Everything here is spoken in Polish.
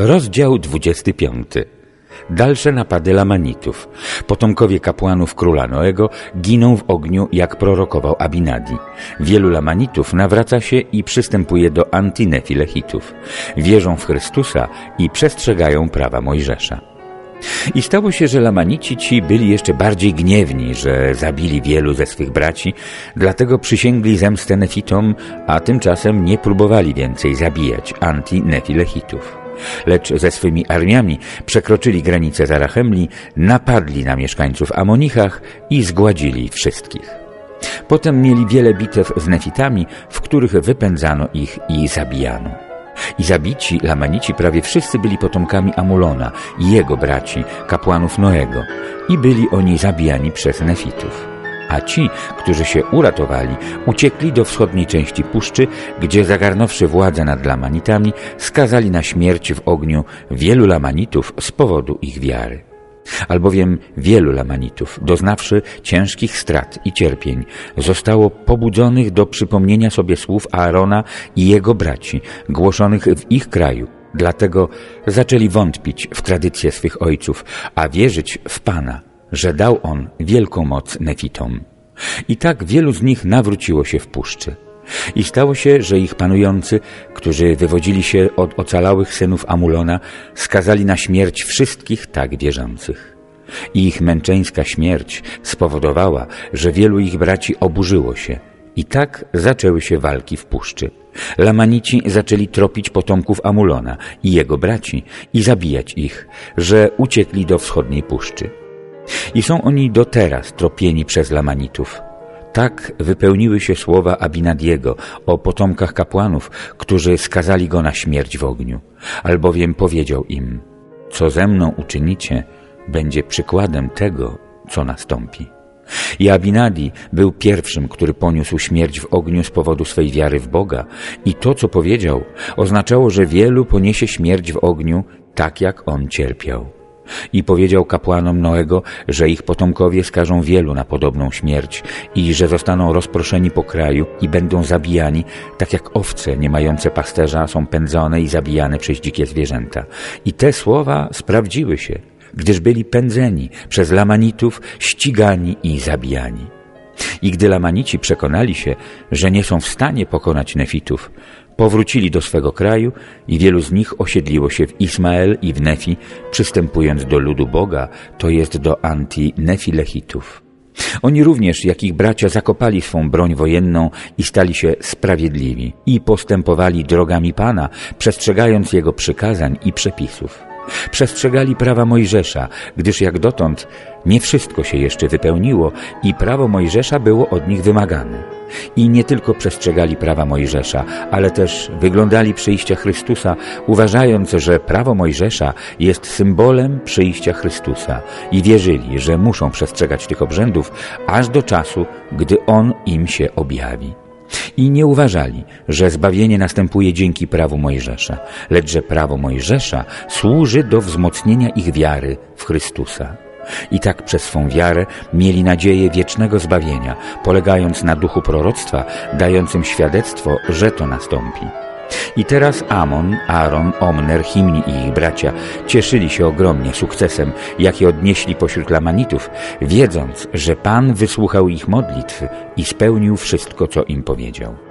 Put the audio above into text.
Rozdział 25. Dalsze napady Lamanitów. Potomkowie kapłanów króla Noego giną w ogniu, jak prorokował Abinadi. Wielu Lamanitów nawraca się i przystępuje do antynefilechitów. Wierzą w Chrystusa i przestrzegają prawa Mojżesza. I stało się, że Lamanici ci byli jeszcze bardziej gniewni, że zabili wielu ze swych braci, dlatego przysięgli zemstę Nefitom, a tymczasem nie próbowali więcej zabijać anti-Nefilechitów lecz ze swymi armiami przekroczyli granice Zarachemli, napadli na mieszkańców Amonichach i zgładzili wszystkich. Potem mieli wiele bitew z Nefitami, w których wypędzano ich i zabijano. I zabici Lamanici prawie wszyscy byli potomkami Amulona i jego braci, kapłanów Noego, i byli oni zabijani przez Nefitów a ci, którzy się uratowali, uciekli do wschodniej części puszczy, gdzie zagarnąwszy władzę nad Lamanitami, skazali na śmierć w ogniu wielu Lamanitów z powodu ich wiary. Albowiem wielu Lamanitów, doznawszy ciężkich strat i cierpień, zostało pobudzonych do przypomnienia sobie słów Aarona i jego braci, głoszonych w ich kraju, Dlatego zaczęli wątpić w tradycje swych ojców, a wierzyć w Pana, że dał on wielką moc nefitom. I tak wielu z nich nawróciło się w puszczy. I stało się, że ich panujący, którzy wywodzili się od ocalałych synów Amulona, skazali na śmierć wszystkich tak wierzących. I ich męczeńska śmierć spowodowała, że wielu ich braci oburzyło się. I tak zaczęły się walki w puszczy. Lamanici zaczęli tropić potomków Amulona i jego braci i zabijać ich, że uciekli do wschodniej puszczy. I są oni do teraz tropieni przez Lamanitów. Tak wypełniły się słowa Abinadiego o potomkach kapłanów, którzy skazali go na śmierć w ogniu, albowiem powiedział im, co ze mną uczynicie, będzie przykładem tego, co nastąpi. I Abinadi był pierwszym, który poniósł śmierć w ogniu z powodu swej wiary w Boga i to, co powiedział, oznaczało, że wielu poniesie śmierć w ogniu, tak jak on cierpiał. I powiedział kapłanom Noego, że ich potomkowie skażą wielu na podobną śmierć i że zostaną rozproszeni po kraju i będą zabijani, tak jak owce nie mające pasterza są pędzone i zabijane przez dzikie zwierzęta. I te słowa sprawdziły się, gdyż byli pędzeni przez Lamanitów, ścigani i zabijani. I gdy Lamanici przekonali się, że nie są w stanie pokonać Nefitów, powrócili do swego kraju i wielu z nich osiedliło się w Ismael i w Nefi, przystępując do ludu Boga, to jest do anti-Nefilechitów. Oni również, jak ich bracia, zakopali swą broń wojenną i stali się sprawiedliwi i postępowali drogami Pana, przestrzegając Jego przykazań i przepisów. Przestrzegali prawa Mojżesza, gdyż jak dotąd nie wszystko się jeszcze wypełniło i prawo Mojżesza było od nich wymagane. I nie tylko przestrzegali prawa Mojżesza, ale też wyglądali przyjścia Chrystusa, uważając, że prawo Mojżesza jest symbolem przyjścia Chrystusa i wierzyli, że muszą przestrzegać tych obrzędów aż do czasu, gdy On im się objawi. I nie uważali, że zbawienie następuje dzięki prawu Mojżesza, lecz że prawo Mojżesza służy do wzmocnienia ich wiary w Chrystusa. I tak przez swą wiarę mieli nadzieję wiecznego zbawienia, polegając na duchu proroctwa, dającym świadectwo, że to nastąpi. I teraz Amon, Aaron, Omner, Himni i ich bracia cieszyli się ogromnie sukcesem, jaki odnieśli pośród Lamanitów, wiedząc, że Pan wysłuchał ich modlitw i spełnił wszystko, co im powiedział.